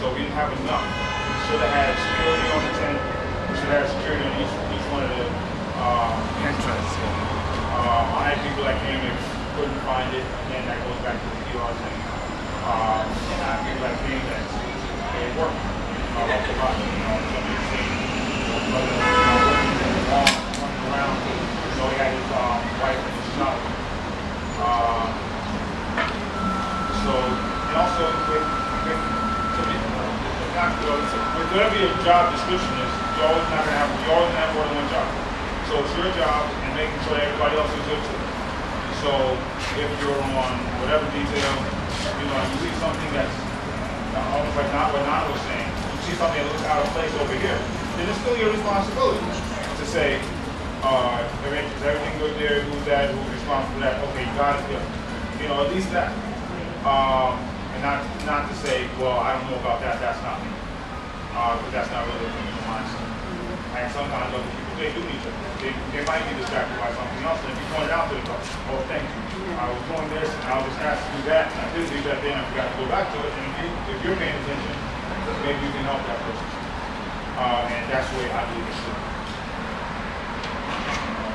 so we didn't have enough. We should have had security on the tent. We should have had security on each, each one of the um, Entrance. um, I had people that came and couldn't find it. Again, that goes back to the PR thing. Um, and I had people that came that they worked. Know, off the you know, some of the you know, working running around. So he had his um, wife and his son. Um, so, and also with, with, to me, you know, with whatever your job description is, you're always not gonna have, you're always gonna have more than one job. So it's your job and making sure that everybody else is good too. So if you're on whatever detail, you know, you see something that's uh, almost like not what Nana was saying, you see something that looks out of place over here, then it's still your responsibility to say, uh, is everything good there, who's that, who's responsible for that, okay, you got it. You know, at least that. Um, and not, not to say, well, I don't know about that, that's not me. That's not really a mindset. And sometimes other people, they do need to, they, they might be distracted by something else, and if you point it out to the person, oh, thank you. I was doing this, and I was asked to do that, and I did do that, then I forgot to go back to it, and if you, if you're paying attention, maybe you can help that person. Uh, and that's the way I believe it should. be.